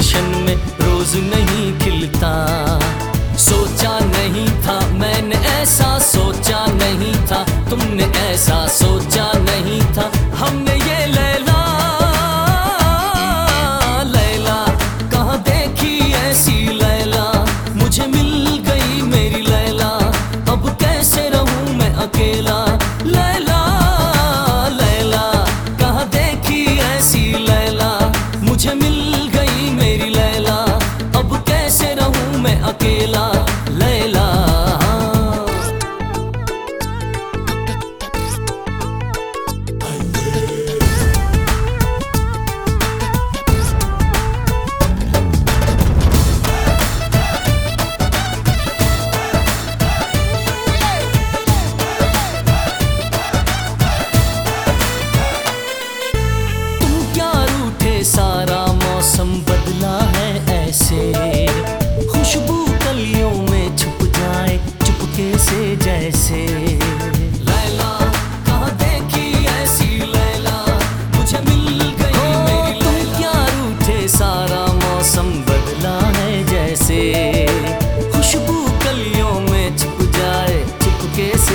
गुलशन में रोज नहीं खिलता। सोचा नहीं था मैंने ऐसा, सोचा नहीं था, तुमने ऐसा, सोचा नहीं था, हमने ये लैला लैला, कहा देखी ऐसी लैला? मुझे मिल गई मेरी लैला, अब कैसे रहूँ मैं अकेला? लैला लैला, कहा देखी ऐसी लैला? मुझे मिल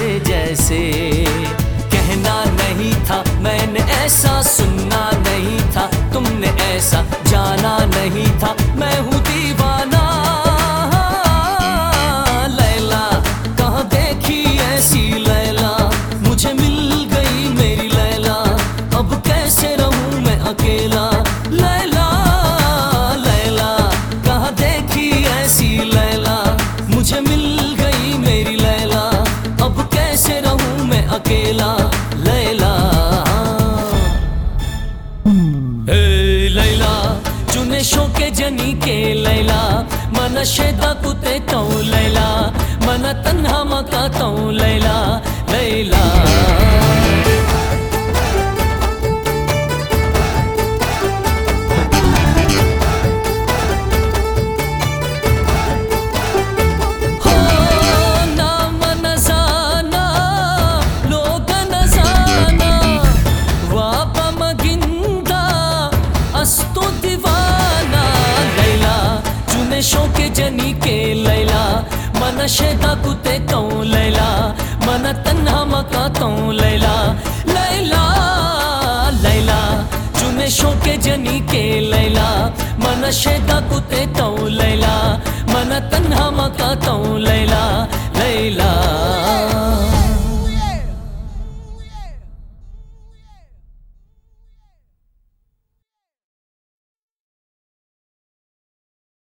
जैसे। कहना नहीं था मैंने ऐसा सुनना नहीं था तुमने ऐसा जाना नहीं था। अकेला लैला। हे लैला, चुने शोके जनी के लैला। मन शेदा कुते तो लैला। मन तन्हा मका तो लैला। शेता कुते तो लैला, मन तन्हा मका तो लैला। लैला लैला जुने शोके जनी के लैला, मन शेता कुते तो लैला, मन तन्हा मका तो लैला लैला।